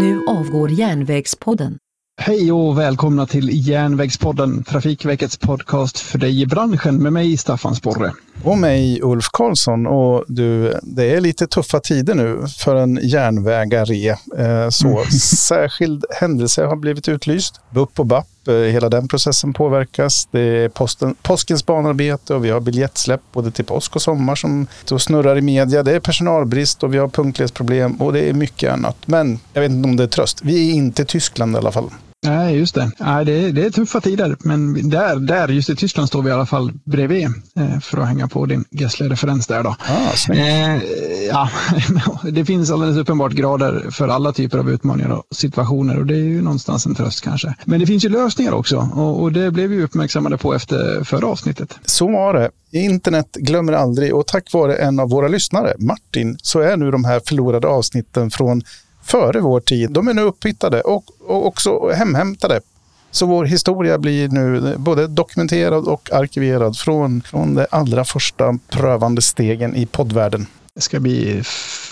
Nu avgår Järnvägspodden. Hej och välkomna till Järnvägspodden, Trafikverkets podcast för dig i branschen med mig Staffan Sporre. Och mig Ulf Karlsson. Och du, det är lite tuffa tider nu för en järnvägare. Eh, så särskild händelse har blivit utlyst. BUP och BAP, hela den processen påverkas. Det är posten, påskens banarbete och vi har biljettsläpp både till påsk och sommar som snurrar i media. Det är personalbrist och vi har punktlighetsproblem och det är mycket annat. Men jag vet inte om det är tröst. Vi är inte Tyskland i alla fall. Nej, just det. Nej, det, är, det är tuffa tider, men där, där, just i Tyskland står vi i alla fall bredvid eh, för att hänga på din Gessle-referens där. Då. Ah, eh, ja, det finns alldeles uppenbart grader för alla typer av utmaningar och situationer och det är ju någonstans en tröst kanske. Men det finns ju lösningar också och, och det blev vi uppmärksammade på efter förra avsnittet. Så var det. Internet glömmer aldrig och tack vare en av våra lyssnare, Martin, så är nu de här förlorade avsnitten från före vår tid. De är nu upphittade och, och också hemhämtade. Så vår historia blir nu både dokumenterad och arkiverad från, från de allra första prövande stegen i poddvärlden. Det ska bli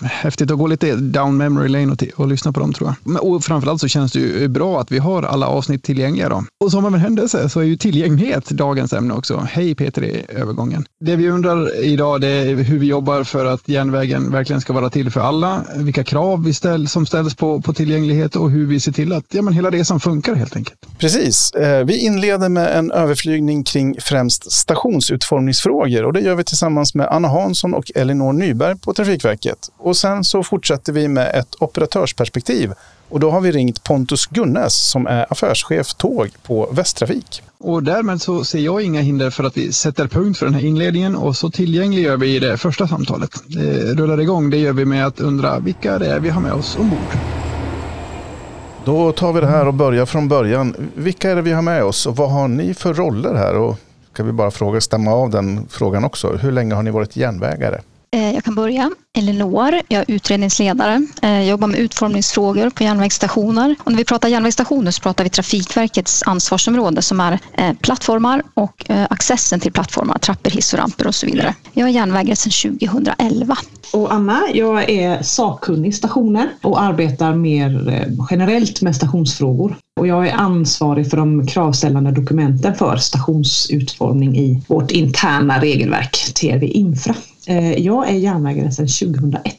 häftigt att gå lite down memory lane och, och lyssna på dem tror jag. Och framförallt så känns det ju bra att vi har alla avsnitt tillgängliga. Då. Och som av en händelse så är ju tillgänglighet dagens ämne också. Hej Peter i övergången. Det vi undrar idag det är hur vi jobbar för att järnvägen verkligen ska vara till för alla. Vilka krav vi ställ, som ställs på, på tillgänglighet och hur vi ser till att ja, men hela resan funkar helt enkelt. Precis. Eh, vi inleder med en överflygning kring främst stationsutformningsfrågor och det gör vi tillsammans med Anna Hansson och Elinor Nyberg på Trafikverket. Och sen så fortsätter vi med ett operatörsperspektiv. Och då har vi ringt Pontus Gunnes som är affärschef tåg på Västtrafik. Och därmed så ser jag inga hinder för att vi sätter punkt för den här inledningen och så tillgängliggör vi det första samtalet. Det rullar igång, det gör vi med att undra vilka det är vi har med oss ombord. Då tar vi det här och börjar från början. Vilka är det vi har med oss och vad har ni för roller här? Och ska vi bara fråga, stämma av den frågan också. Hur länge har ni varit järnvägare? Eh, jag kan börja. Elinor, jag är utredningsledare. Eh, jag jobbar med utformningsfrågor på järnvägsstationer. Och när vi pratar järnvägsstationer så pratar vi Trafikverkets ansvarsområde som är eh, plattformar och accessen till plattformar, trappor, hiss och ramper och så vidare. Jag är järnvägare sedan 2011. Och Anna, jag är sakkunnig stationer och arbetar mer generellt med stationsfrågor. Och jag är ansvarig för de kravställande dokumenten för stationsutformning i vårt interna regelverk, TRV Infra. Eh, jag är järnvägare sedan 2001.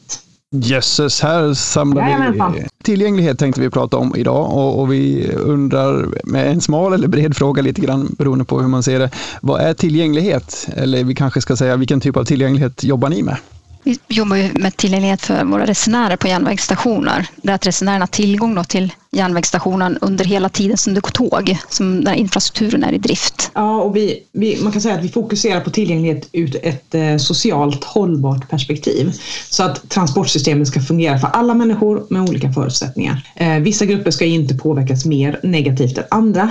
Jösses, här samlar vi tillgänglighet tänkte vi prata om idag och, och, vi undrar med en smal eller bred fråga lite grann beroende på hur man ser det. Vad är tillgänglighet? Eller vi kanske ska säga vilken typ av tillgänglighet jobbar ni med? Vi jobbar med tillgänglighet för våra resenärer på järnvägsstationer. Det är att resenärerna har tillgång till järnvägsstationen under hela tiden som det går tåg, som när infrastrukturen är i drift. Ja, och vi, vi, man kan säga att vi fokuserar på tillgänglighet ur ett eh, socialt hållbart perspektiv. Så att transportsystemet ska fungera för alla människor med olika förutsättningar. Eh, vissa grupper ska inte påverkas mer negativt än andra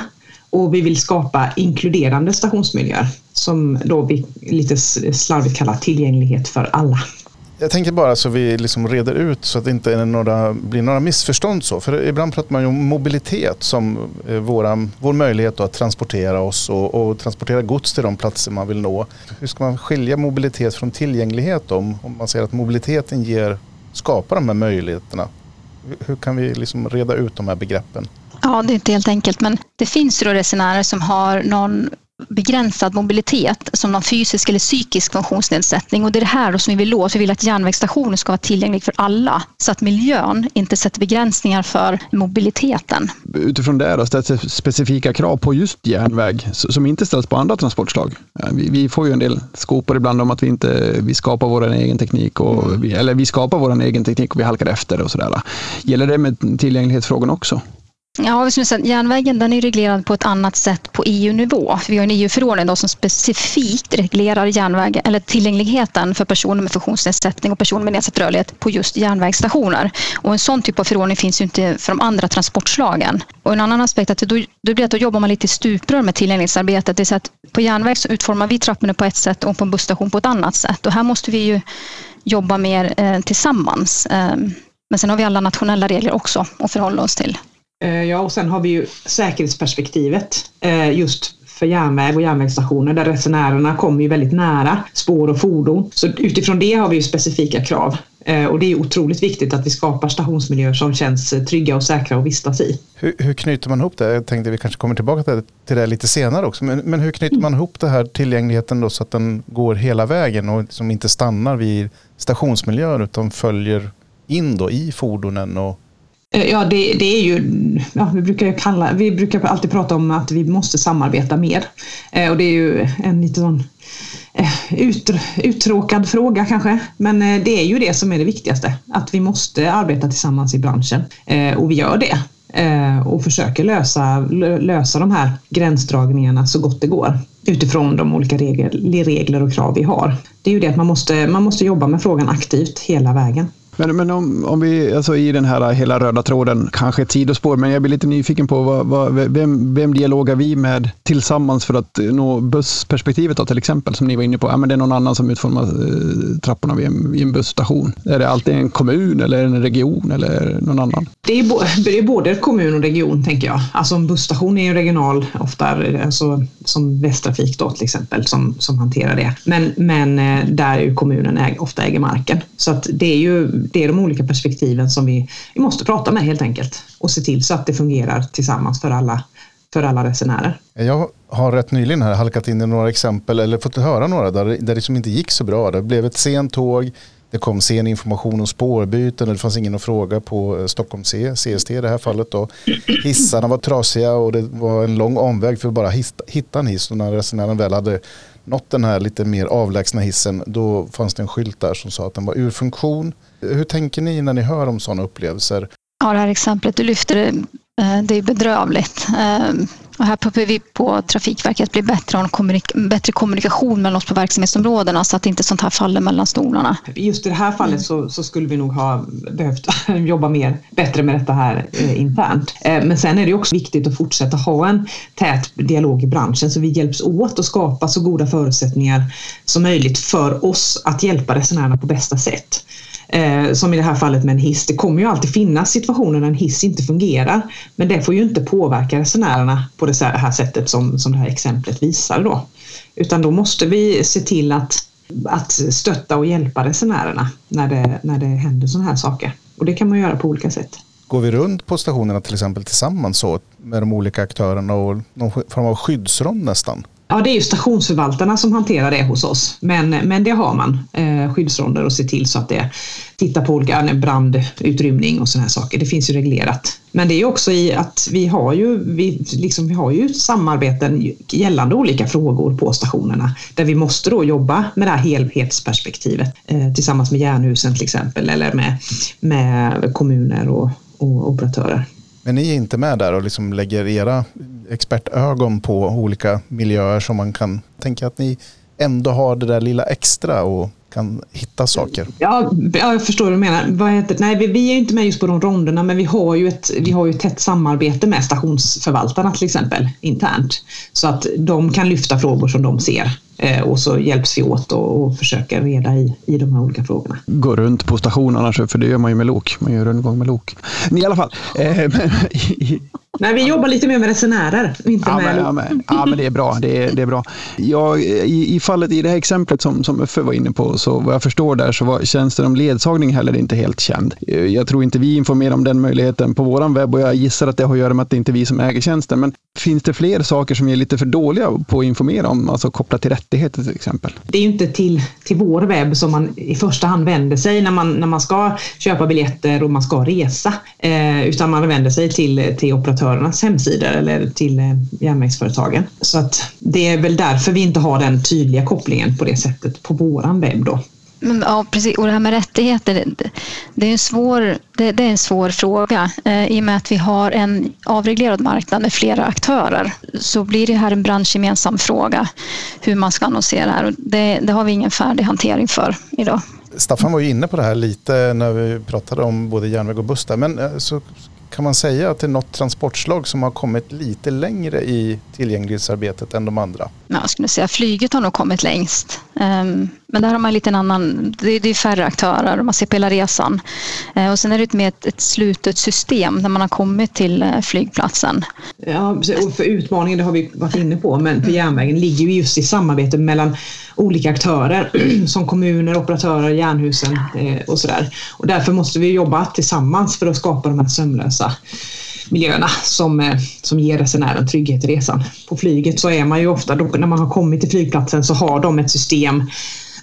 och vi vill skapa inkluderande stationsmiljöer som då vi lite slarvigt kallar tillgänglighet för alla. Jag tänker bara så vi liksom reder ut så att det inte är några, blir några missförstånd. Så. För ibland pratar man ju om mobilitet som eh, våra, vår möjlighet att transportera oss och, och, transportera gods till de platser man vill nå. Hur ska man skilja mobilitet från tillgänglighet om, om man säger att mobiliteten ger, skapar de här möjligheterna? Hur kan vi liksom reda ut de här begreppen? Ja, det är inte helt enkelt, men det finns ju resenärer som har någon begränsad mobilitet som någon fysisk eller psykisk funktionsnedsättning. Och det är det här som vi vill åt. Vi vill att järnvägsstationen ska vara tillgänglig för alla så att miljön inte sätter begränsningar för mobiliteten. Utifrån det då ställs specifika krav på just järnväg som inte ställs på andra transportslag. Vi, vi får ju en del skopor ibland om att vi inte vi skapar vår egen teknik och vi, eller vi skapar vår egen teknik och vi halkar efter och sådär. Gäller det med tillgänglighetsfrågan också? Ja, vi säga, järnvägen den är reglerad på ett annat sätt på EU-nivå. Vi har en EU-förordning som specifikt reglerar järnvägen, eller tillgängligheten för personer med funktionsnedsättning och personer med nedsatt rörlighet på just järnvägsstationer. Och en sån typ av förordning finns ju inte för de andra transportslagen. Och en annan aspekt är att då, då, blir att då jobbar man lite i stuprör med tillgänglighetsarbetet. Det är så att på järnväg så utformar vi trapporna på ett sätt och på en busstation på ett annat sätt. Och här måste vi ju jobba mer eh, tillsammans. Eh, men sen har vi alla nationella regler också att förhålla oss till. Eh, ja, och sen har vi ju säkerhetsperspektivet eh, just för järnväg och järnvägsstationer där resenärerna kommer ju väldigt nära spår och fordon. Så utifrån det har vi ju specifika krav eh, och det är otroligt viktigt att vi skapar stationsmiljöer som känns trygga och säkra att vistas i. Hur, hur knyter man ihop det? Jag tänkte vi kanske kommer tillbaka till, till det lite senare också. Men, men hur knyter man ihop det här tillgängligheten då så att den går hela vägen och som inte stannar vid stationsmiljöer utan följer in då i fordonen och Eh, ja, det, det, är ju, ja, vi, brukar kalla, vi brukar alltid prata om att vi måste samarbeta mer. Eh, och det är ju en lite sån eh, ut, uttråkad fråga kanske. Men eh, det är ju det som är det viktigaste. Att vi måste arbeta tillsammans i branschen. Eh, och vi gör det. Eh, och försöker lösa, lösa de här gränsdragningarna så gott det går utifrån de olika regler, regler och krav vi har. Det är ju det att man måste, man måste jobba med frågan aktivt hela vägen. Men, men om, om vi, alltså i den här hela röda tråden, kanske ett sidospår, men jag blir lite nyfiken på vad, vad, vem, vem dialogar vi med tillsammans för att eh, nå bussperspektivet då, till exempel, som ni var inne på. Ja, men det är någon annan som utformar eh, trapporna vid en, vid en busstation. Är det alltid en kommun eller en region eller någon annan? Det är, bo, det är både kommun och region, tänker jag. Alltså en busstation är ju regional, ofta alltså, som Västtrafik då till exempel, som, som hanterar det. Men, men eh, där är ju kommunen äg, ofta äger marken. Så att det är ju det är de olika perspektiven som vi, vi måste prata med helt enkelt och se till så att det fungerar tillsammans för alla, för alla resenärer. Jag har rätt nyligen här halkat in i några exempel eller fått höra några där, där det som inte gick så bra. Det blev ett sent tåg, det kom sen information om spårbyten och det fanns ingen att fråga på eh, Stockholm C, CST i det här fallet. Då. Hissarna var trasiga och det var en lång omväg för att bara hitta en hiss. Och när resenären väl hade nått den här lite mer avlägsna hissen då fanns det en skylt där som sa att den var ur funktion. Hur tänker ni när ni hör om sådana upplevelser? Ja, det här exemplet du lyfter, eh, det är bedrövligt. Eh, och här pumpar vi på Trafikverket att bli bättre och kommunik bättre kommunikation mellan oss på verksamhetsområdena så att inte sånt här faller mellan stolarna. Just i det här fallet så, så skulle vi nog ha behövt jobba mer, bättre med detta här eh, internt. Eh, men sen är det också viktigt att fortsätta ha en tät dialog i branschen så vi hjälps åt att skapa så goda förutsättningar som möjligt för oss att hjälpa resenärerna på bästa sätt. Eh, som i det här fallet med en hiss. Det kommer ju alltid finnas situationer när en hiss inte fungerar. Men det får ju inte påverka resenärerna på det här sättet som, som det här exemplet visar då. Utan då måste vi se till att, att stötta och hjälpa resenärerna när det, när det händer sådana här saker. Och det kan man göra på olika sätt. Går vi runt på stationerna till exempel tillsammans så med de olika aktörerna och någon form av skyddsrond nästan? Ja, det är ju stationsförvaltarna som hanterar det hos oss. Men, men det har man, eh, skyddsronder och se till så att det tittar på olika brandutrymning och sådana här saker. Det finns ju reglerat. Men det är också i att vi har ju, vi, liksom, vi har ju samarbeten gällande olika frågor på stationerna där vi måste då jobba med det här helhetsperspektivet eh, tillsammans med Jernhusen till exempel eller med, med kommuner och, och operatörer. Men ni är inte med där och liksom lägger era expertögon på olika miljöer som man kan tänka att ni ändå har det där lilla extra och kan hitta saker. Ja, jag förstår vad du menar. Vad heter, nej, vi, vi är inte med just på de ronderna, men vi har ju ett, vi har ju ett tätt samarbete med stationsförvaltarna till exempel internt. Så att de kan lyfta frågor som de ser Eh, och så hjälps vi åt och, och försöker reda i, i de här olika frågorna. Gå runt på stationerna, för det gör man ju med lok. Man gör rundgång med lok. I alla fall. Eh, Nej, vi jobbar lite mer med resenärer, inte ja, med... Men, ja, men, ja, men det är bra. Det är, det är bra. Ja, i, I fallet i det här exemplet som, som Uffe var inne på, så vad jag förstår där så var tjänsten om ledsagning heller inte helt känd. Jag tror inte vi informerar om den möjligheten på vår webb och jag gissar att det har att göra med att det inte är vi som äger tjänsten. Men finns det fler saker som är lite för dåliga på att informera om, alltså kopplat till rättigheter till exempel? Det är ju inte till, till vår webb som man i första hand vänder sig när man, när man ska köpa biljetter och man ska resa, eh, utan man vänder sig till, till operatörer operatörernas hemsidor eller till eh, järnvägsföretagen. Så att det är väl därför vi inte har den tydliga kopplingen på det sättet på våran webb då. Ja, precis. Och det här med rättigheter, det är en svår, det, det är en svår fråga. Eh, I och med att vi har en avreglerad marknad med flera aktörer så blir det här en branschgemensam fråga hur man ska annonsera här. Och det, det har vi ingen färdig hantering för idag. Staffan var ju inne på det här lite när vi pratade om både järnväg och buss där. Men eh, så kan man säga att det är något transportslag som har kommit lite längre i tillgänglighetsarbetet än de andra? Ja, skulle säga flyget har nog kommit längst. Ehm, men där har man lite en annan, det är färre aktörer, man ser på hela resan. Eh, och sen är det mer ett, slutet system när man har kommit till eh, flygplatsen. Ja, och för utmaningen, det har vi varit inne på, men för järnvägen ligger ju just i samarbete mellan olika aktörer som kommuner, operatörer, järnhusen eh, och sådär. Och därför måste vi jobba tillsammans för att skapa de här sömlösa miljöerna som, eh, som ger resenären trygghet i resan. På flyget så är man ju ofta, när man har kommit till flygplatsen så har de ett system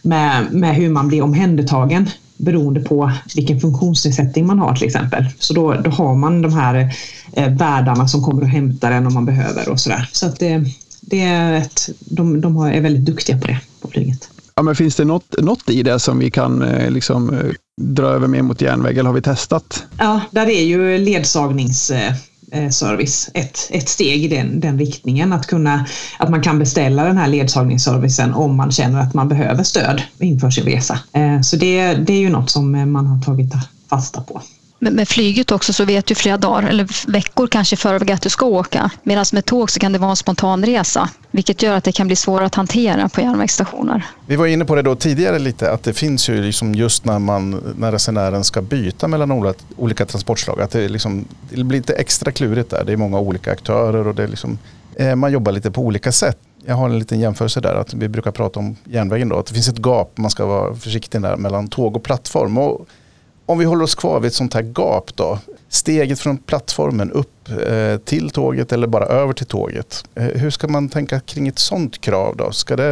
med, med hur man blir omhändertagen beroende på vilken funktionsnedsättning man har till exempel. Så då, då har man de här eh, värdarna som kommer och hämtar en om man behöver och sådär. Så att det, det är ett, de, de är väldigt duktiga på det på flyget. Ja, men finns det något, något i det som vi kan eh, liksom, dra över mer mot järnväg eller har vi testat? Ja, där är ju ledsagnings eh, ett, ett steg i den, den riktningen. Att, kunna, att man kan beställa den här ledsagningsservicen om man känner att man behöver stöd inför sin resa. Eh, så det, det är ju något som eh, man har tagit fasta på. Med, flyget också så vet du flera dagar eller veckor kanske före att du ska åka. Medan med tåg så kan det vara en spontanresa, vilket gör att det kan bli svårare att hantera på järnvägsstationer. Vi var inne på det då tidigare lite, att det finns ju liksom just när, man, när resenären ska byta mellan olika, transportslag, att det, liksom, det blir lite extra klurigt där. Det är många olika aktörer och det liksom, eh, man jobbar lite på olika sätt. Jag har en liten jämförelse där, att vi brukar prata om järnvägen då, att det finns ett gap, man ska vara försiktig där, mellan tåg och plattform. Och om vi håller oss kvar vid ett sånt här gap då. Steget från plattformen upp eh, till tåget eller bara över till tåget. Eh, hur ska man tänka kring ett sånt krav då? Ska det,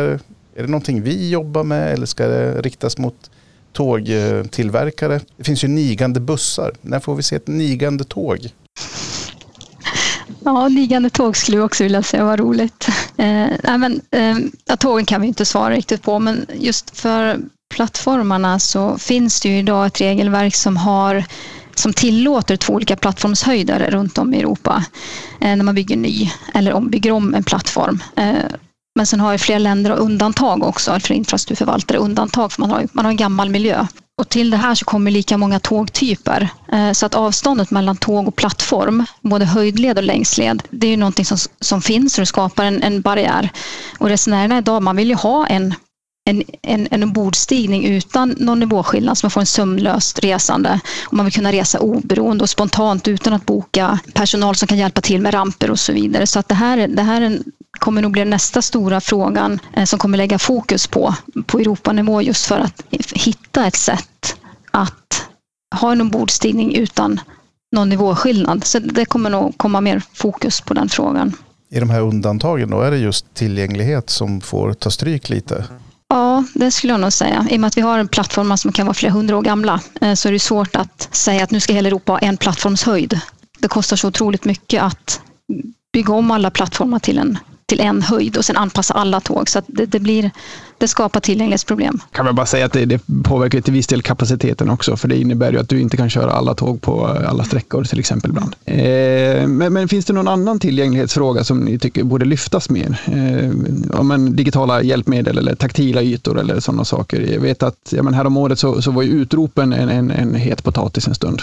är det någonting vi jobbar med eller ska det riktas mot tågtillverkare? Det finns ju nigande bussar. När får vi se ett nigande tåg? Ja, nigande tåg skulle jag också vilja säga var roligt. Eh, men, eh, tågen kan vi inte svara riktigt på, men just för plattformarna så finns det ju idag ett regelverk som har som tillåter två olika plattformshöjder runt om i Europa eh, när man bygger ny eller om, bygger om en plattform. Eh, men sen har ju flera länder undantag också för infrastrukturförvaltare, undantag för man har, man har en gammal miljö. Och till det här så kommer lika många tågtyper. Eh, så att avståndet mellan tåg och plattform, både höjdled och längsled, det är ju någonting som, som finns och det skapar en, en barriär. Och resenärerna idag, man vill ju ha en en, en, en ombordstigning utan någon nivåskillnad så man får en sömlöst resande. Och man vill kunna resa oberoende och spontant utan att boka personal som kan hjälpa till med ramper och så vidare. Så att det här, det här en, kommer nog bli nästa stora frågan eh, som kommer lägga fokus på, på Europanivå just för att hitta ett sätt att ha en ombordstigning utan någon nivåskillnad. Så det kommer nog komma mer fokus på den frågan. I de här undantagen då är det just tillgänglighet som får ta stryk lite? Ja, det skulle jag nog säga. I och med att vi har en plattform som kan vara flera hundra år gamla eh, så är det svårt att säga att nu ska hela Europa ha en plattformshöjd. Det kostar så otroligt mycket att bygga om alla plattformar till en till en höjd och sen anpassa alla tåg. Så det, det, blir, det skapar tillgänglighetsproblem. Kan man bara säga att det, det påverkar till viss del kapaciteten också, för det innebär ju att du inte kan köra alla tåg på alla sträckor till exempel ibland. Eh, men, men, finns det någon annan tillgänglighetsfråga som ni tycker borde lyftas mer? Eh, om digitala hjälpmedel eller taktila ytor eller sådana saker. Jag vet att ja, men här året så, så var ju utropen en, en, en het potatis en stund.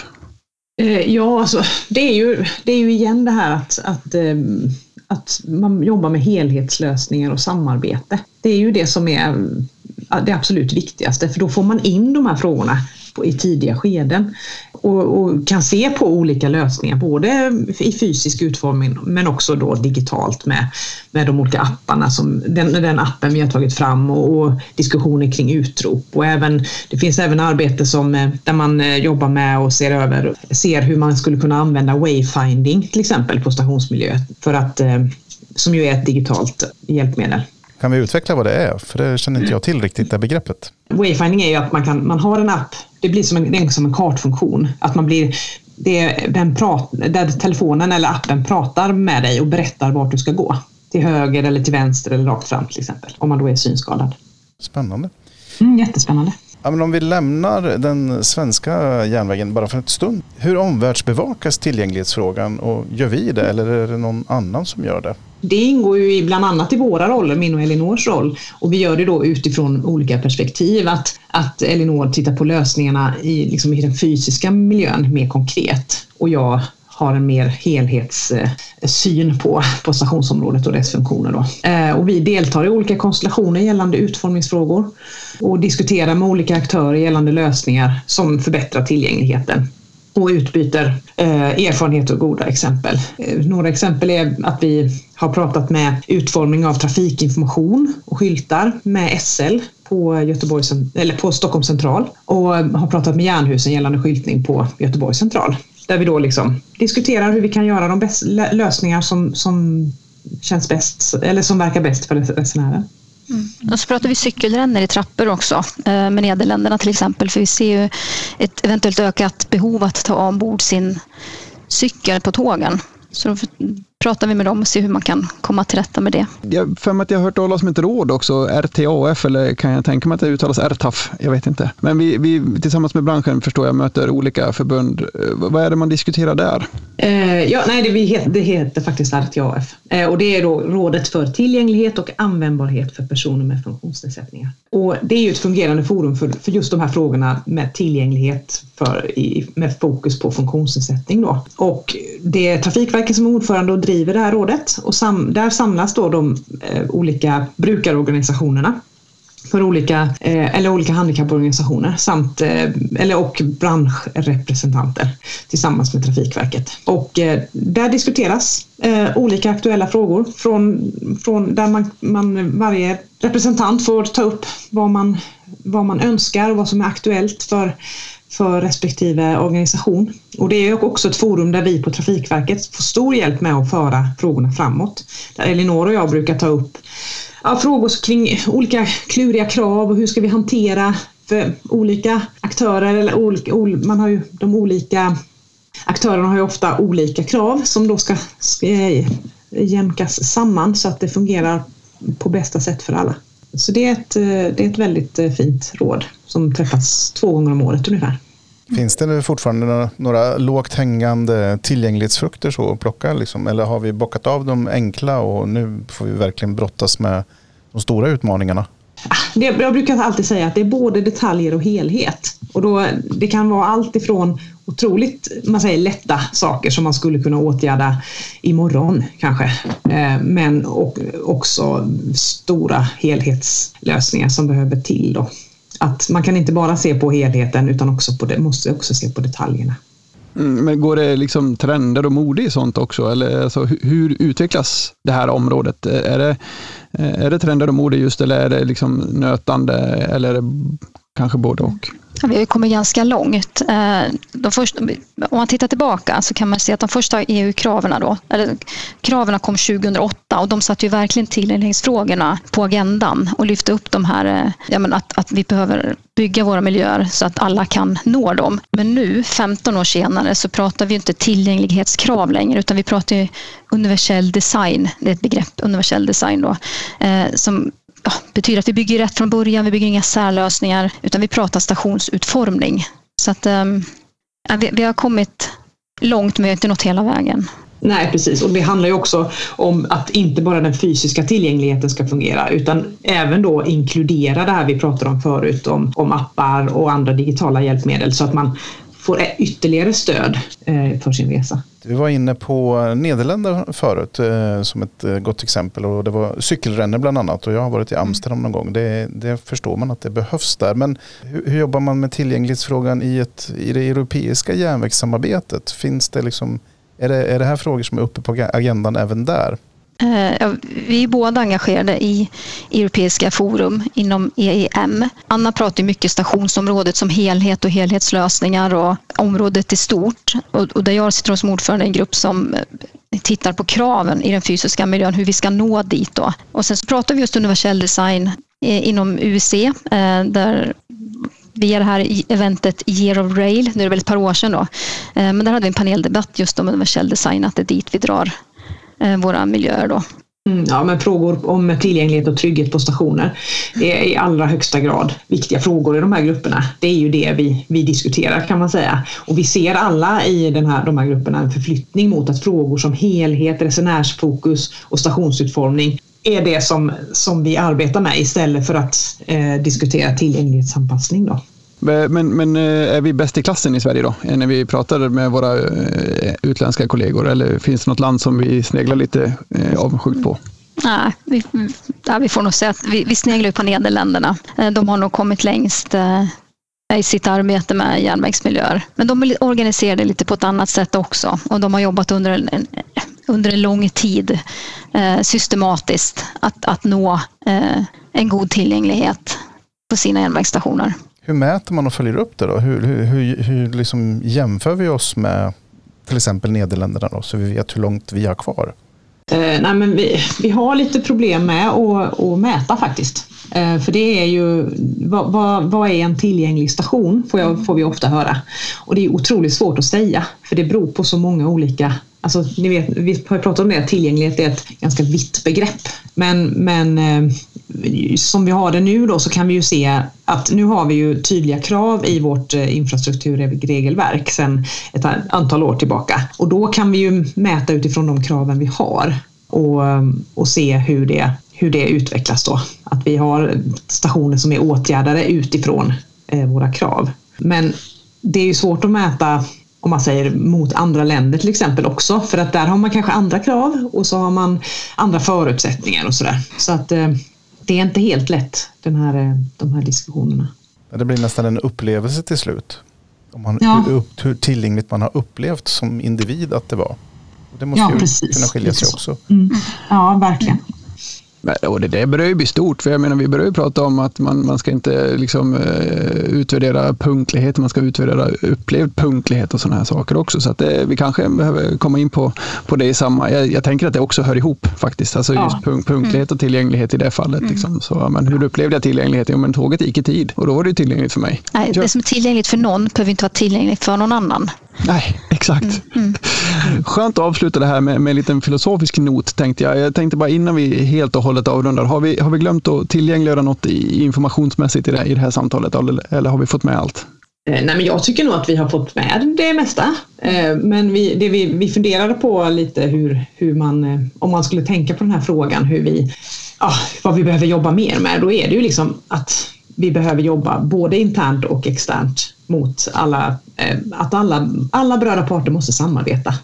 Eh, ja, alltså, det, är ju, det är ju igen det här att, att eh, att man jobbar med helhetslösningar och samarbete. Det är ju det som är det absolut viktigaste, för då får man in de här frågorna i tidiga skeden och, och, kan se på olika lösningar, både i fysisk utformning men också då digitalt med, med de olika apparna, som, den, den appen vi har tagit fram och, och, diskussioner kring utrop. Och även, det finns även arbete som, eh, där man eh, jobbar med och ser över ser hur man skulle kunna använda wayfinding till exempel på stationsmiljö för att, eh, som ju är ett digitalt hjälpmedel. Kan vi utveckla vad det är? För det känner inte jag till riktigt, det begreppet. Wayfinding är ju att man, kan, man har en app, det blir som en, som en kartfunktion. Att man blir, det är den prat, där telefonen eller appen pratar med dig och berättar vart du ska gå. Till höger eller till vänster eller rakt fram till exempel. Om man då är synskadad. Spännande. Mm, jättespännande. Ja, men om vi lämnar den svenska järnvägen bara för en stund. Hur omvärldsbevakas tillgänglighetsfrågan och gör vi det eller är det någon annan som gör det? Det ingår ju bland annat i våra roller, min och Elinors roll. Och vi gör det då utifrån olika perspektiv. Att, att Elinor tittar på lösningarna i, liksom i den fysiska miljön mer konkret. Och jag har en mer helhetssyn eh, på, på stationsområdet och dess funktioner. Då. Eh, och vi deltar i olika konstellationer gällande utformningsfrågor och diskuterar med olika aktörer gällande lösningar som förbättrar tillgängligheten och utbyter eh, erfarenheter och goda exempel. Eh, några exempel är att vi har pratat med utformning av trafikinformation och skyltar med SL på, Göteborg, eller på Stockholm central och har pratat med Jernhusen gällande skyltning på Göteborg central. Där vi då liksom diskuterar hur vi kan göra de bäst, lösningar som, som känns bäst eller som verkar bäst för resenären. Mm. Och så pratar vi cykelrännor i trappor också eh, med Nederländerna till exempel. För vi ser ju ett eventuellt ökat behov att ta ombord sin cykel på tågen. Så pratar vi med dem och ser hur man kan komma till rätta med det. Jag för mig att jag har hört talas om ett råd också, RTAF, eller kan jag tänka mig att det uttalas RTAF? Jag vet inte. Men vi, vi tillsammans med branschen förstår jag möter olika förbund. Eh, vad är det man diskuterar där? Eh, ja, nej, det, det heter faktiskt RTAF eh, och det är då Rådet för tillgänglighet och användbarhet för personer med funktionsnedsättningar. Och det är ju ett fungerande forum för, för just de här frågorna med tillgänglighet för, i, med fokus på funktionsnedsättning. Då. Och det är Trafikverket som är ordförande och driver det här rådet och sam, där samlas då de eh, olika brukarorganisationerna för olika, eh, eller olika handikapporganisationer samt, eh, eller, och branschrepresentanter tillsammans med Trafikverket. Och eh, där diskuteras eh, olika aktuella frågor från, från där man, man, varje representant får ta upp vad man, vad man önskar och vad som är aktuellt för för respektive organisation. Och det är också ett forum där vi på Trafikverket får stor hjälp med att föra frågorna framåt. Där Elinor och jag brukar ta upp ja, frågor kring olika kluriga krav och hur ska vi hantera för olika aktörer eller olika, man har ju de olika aktörerna har ju ofta olika krav som då ska, ska eh, jämkas samman så att det fungerar på bästa sätt för alla. Så det är ett, eh, det är ett väldigt eh, fint råd som träffas två gånger om året ungefär. Finns det fortfarande några, några lågt hängande tillgänglighetsfrukter så att plocka? Liksom? Eller har vi bockat av de enkla och nu får vi verkligen brottas med de stora utmaningarna? Det, jag brukar alltid säga att det är både detaljer och helhet. Och då, det kan vara allt ifrån otroligt man säger, lätta saker som man skulle kunna åtgärda imorgon kanske. Eh, men också stora helhetslösningar som behöver till. Då att man kan inte bara se på helheten utan också på det, måste också se på detaljerna. Mm, men går det liksom trender och mode i sånt också? Eller alltså, hur utvecklas det här området? Är det, är det trender och mode just eller är det liksom nötande eller kanske både och? Vi har kommit ganska långt. Eh, de första, om man tittar tillbaka så kan man se att de första EU-kraven då, eller kraven kom 2008 och de satte ju verkligen tillgänglighetsfrågorna på agendan och lyfte upp de här, eh, ja, men att, att vi behöver bygga våra miljöer så att alla kan nå dem. Men nu, 15 år senare, så pratar vi inte tillgänglighetskrav längre utan vi pratar universell design, det är ett begrepp, universell design då, eh, som ja, betyder att vi bygger rätt från början, vi bygger inga särlösningar, utan vi pratar stationsutformning. Så att ehm, ja, vi, vi, har kommit långt, men vi har inte nått hela vägen. Nej, precis. Och det handlar ju också om att inte bara den fysiska tillgängligheten ska fungera utan även då inkludera det här vi pratade om förut om, om appar och andra digitala hjälpmedel så att man får ytterligare stöd eh, för sin resa. Vi var inne på Nederländerna förut eh, som ett eh, gott exempel och det var cykelrännor bland annat och jag har varit i Amsterdam någon gång. Det, det förstår man att det behövs där. Men hur, hur, jobbar man med tillgänglighetsfrågan i, ett, i det europeiska järnvägssamarbetet? Finns det liksom, är, det, är det här frågor som är uppe på agendan även där? Eh, vi är båda engagerade i Europeiska forum inom EEM. Anna pratar mycket stationsområdet som helhet och helhetslösningar och området i stort. Och där jag sitter som ordförande i en grupp som eh, tittar på kraven i den fysiska miljön, hur vi ska nå dit. Då. Och sen så pratar vi just universell design eh, inom UC där via det här eventet Year of Rail, nu är det väl ett par år sedan då, men där hade vi en paneldebatt just om universell design, att det är dit vi drar Eh, våra miljöer. Då. Mm, ja, men frågor om tillgänglighet och trygghet på stationer är i allra högsta grad viktiga frågor i de här grupperna. Det är ju det vi, vi diskuterar kan man säga. Och vi ser alla i den här, de här grupperna en förflyttning mot att frågor som helhet, resenärsfokus och stationsutformning är det som, som vi arbetar med istället för att eh, diskutera tillgänglighetsanpassning. Då. Eh, men, men eh, är vi bäst i klassen i Sverige då? Eh, när vi pratar med våra utländska kollegor eller finns det något land som vi sneglar lite avundsjukt på? Nej, vi, ja, vi får nog säga att vi, vi sneglar på Nederländerna. De har nog kommit längst i sitt arbete med järnvägsmiljöer. Men de är organiserade lite på ett annat sätt också och de har jobbat under en, under en lång tid eh, systematiskt att, att nå eh, en god tillgänglighet på sina järnvägsstationer. Hur mäter man och följer upp det då? Hur, hur, hur, hur liksom jämför vi oss med till exempel Nederländerna då, så vi vet hur långt vi har kvar? Eh, nej, men vi, vi har lite problem med att, att mäta faktiskt. Eh, för det är ju, vad, vad, vad, är en tillgänglig station? Får, jag, får vi ofta höra. Och det är otroligt svårt att säga, för det beror på så många olika Alltså, ni vet, vi har pratat om det, att tillgänglighet är ett ganska vitt begrepp. Men, men eh, som vi har det nu då så kan vi ju se att nu har vi ju tydliga krav i vårt eh, infrastrukturregelverk sedan ett antal år tillbaka. Och då kan vi ju mäta utifrån de kraven vi har och, eh, och se hur det, hur det utvecklas då. Att vi har stationer som är åtgärdade utifrån eh, våra krav. Men det är ju svårt att mäta om man säger mot andra länder till exempel också. För att där har man kanske andra krav och så har man andra förutsättningar och sådär. Så att det är inte helt lätt den här, eh, de här diskussionerna. Det blir nästan en upplevelse till slut. Om man, ja. hur, hur tillgängligt man har upplevt som individ att det var. Det måste ja, ju precis. kunna skilja sig också. Mm. Ja, verkligen. Och det, det börjar ju bli stort, för jag menar, vi börjar ju prata om att man, man ska inte liksom, uh, utvärdera punktlighet, man ska utvärdera upplevd punktlighet och sådana här saker också. Så att det, vi kanske behöver komma in på, på det i samma... Jag, jag tänker att det också hör ihop faktiskt, alltså ja. just punkt, punktlighet och tillgänglighet i det fallet. Mm. Liksom. Så, men hur upplevde jag tillgänglighet? Jo, men tåget gick i tid och då var det tillgängligt för mig. Nej, det som är tillgängligt för någon behöver inte vara tillgängligt för någon annan. Nej, exakt. Mm, mm. Skönt att avsluta det här med, med en liten filosofisk not tänkte jag. Jag tänkte bara innan vi helt och hållet avrundar, har vi, har vi glömt att tillgängliggöra något informationsmässigt i det, i det här samtalet eller, har vi fått med allt? Eh, nej, men jag tycker nog att vi har fått med det mesta. Eh, men vi, det vi, vi funderade på lite hur, hur man, eh, om man skulle tänka på den här frågan, hur vi, ja, vad vi behöver jobba mer med, då är det ju liksom att vi behöver jobba både internt och externt mot alla, att alla, alla berörda parter måste samarbeta.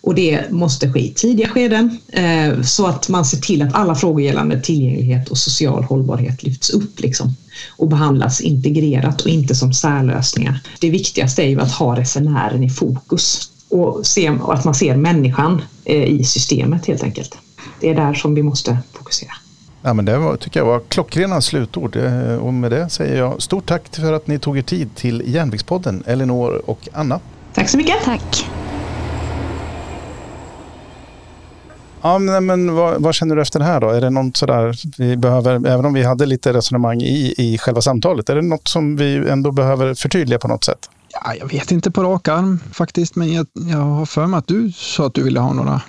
Och det måste ske i tidiga skeden eh, så att man ser till att alla frågor gällande tillgänglighet och social hållbarhet lyfts upp liksom, och behandlas integrerat och inte som särlösningar. Det viktigaste är ju att ha resenären i fokus och, se, och att man ser människan eh, i systemet helt enkelt. Det är där som vi måste fokusera. Ja, men det var, tycker jag var klockrena slutord. Eh, och med det säger jag stort tack för att ni tog er tid till Järnvägspodden, Elinor och Anna. Tack så mycket. Tack. Ja, men, men vad, vad, känner du efter det här då? Är det något sådär vi behöver, även om vi hade lite resonemang i, i själva samtalet, är det något som vi ändå behöver förtydliga på något sätt? Ja, jag vet inte på rak arm faktiskt, men jag, jag har för mig att du sa att du ville ha några